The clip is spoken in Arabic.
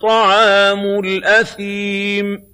طَعَامُ الْأَثِيمِ.